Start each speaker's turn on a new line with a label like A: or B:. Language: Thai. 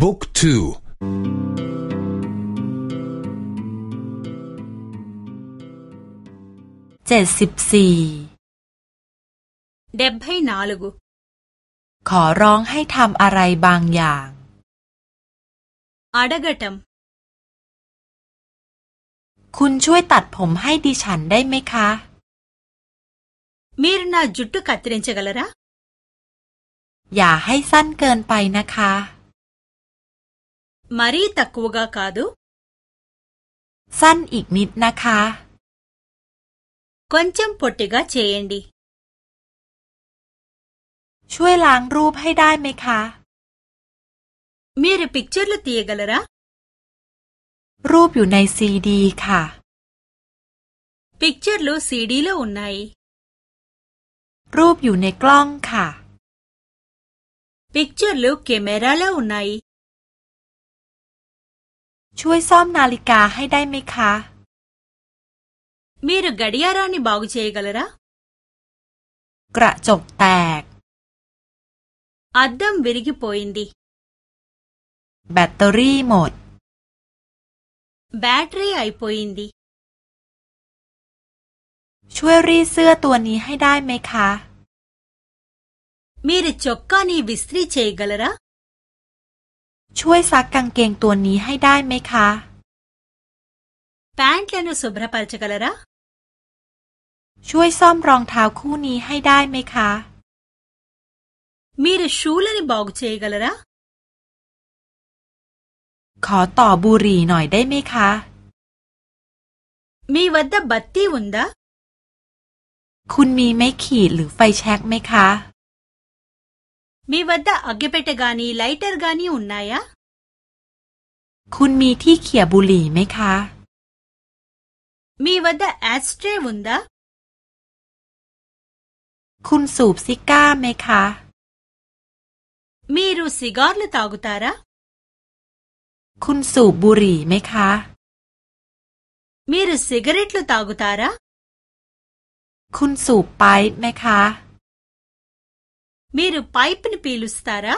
A: บุ๊กทู
B: เจ็ดสิบสี่
C: เดบให้นาลกุ
B: ขอร้องให้ทำอะไรบางอย่าง
C: อาดกตัม
B: คุณช่วยตัดผมให้ดิฉันได้ไหมคะ
C: มีรนาจุดตุกัตเรนเชกลระ
B: อย่าให้สั้นเกินไปนะคะ
C: มารีตักวกาคาดู
B: สั้นอีกนิดนะคะ
C: คอนจัมปติกาเชยนดี
B: ช่วยล้างรูปให้ได้ไหมคะ
C: มีรพิกเจอร์ลตียกลระ
B: รูปอยู่ในซีดีค่ะ
C: พิกเจอร์ลูซีดีలో ఉన్నాయి
B: รูปอยู่ในกล้องค่ะ
C: พิกเจอร์ลูเกมเราలో ఉన్నాయి
B: ช่วยซ่อมนาฬิกาให้ได้ไหมคะ
C: มีรก డ ยารานิบากุเชยกลระ
B: กระจกแตก
C: อัดดัมวิริกิโปอินดี
B: แบตเตอรี่หมด
C: แบตเตอรี่ไอโปอินดี
B: ช่วยรีดเสื้อตัวนี้ให้ได้ไหมคะ
C: มีรจกกานีวิสตรีเชยกลระ
B: ช่วยซักกางเกงตัวนี้ให้ได้ไหมคะ
C: ప్యాంట్లను శుభ్రపరచగలరాช่
B: วยซ่อมรองเท้าคู่นี้ให้ได้ไหมคะ
C: మీరు షూలని బాగు చేయగలరా
B: ขอต่อบุหรี่หน่อยได้ไหมคะ
C: మీ వద్ద బత్తి ఉందా
B: คุณมีไม้ขีดหรือไฟแช็กไหมคะ
C: మీ వద్ద అగ్గిపెట్టె కానీ లైటర్ కానీ ఉన్నాయా
B: คุณมีที่เขี่ยบุหรี่ไหมคะ
C: మీ వద్ద యాష్ ట్రే ఉందా
B: คุณสูบซิการ์ไหมคะ
C: మీరు సిగార్లు తాగుతారా
B: คุณสูบบุหรี่ไหมคะ
C: มีรูซิกเรตลตากุตาระ
B: คุณสูบไปไหมคะ
C: మీరు పైప్ని పీలుస్తారా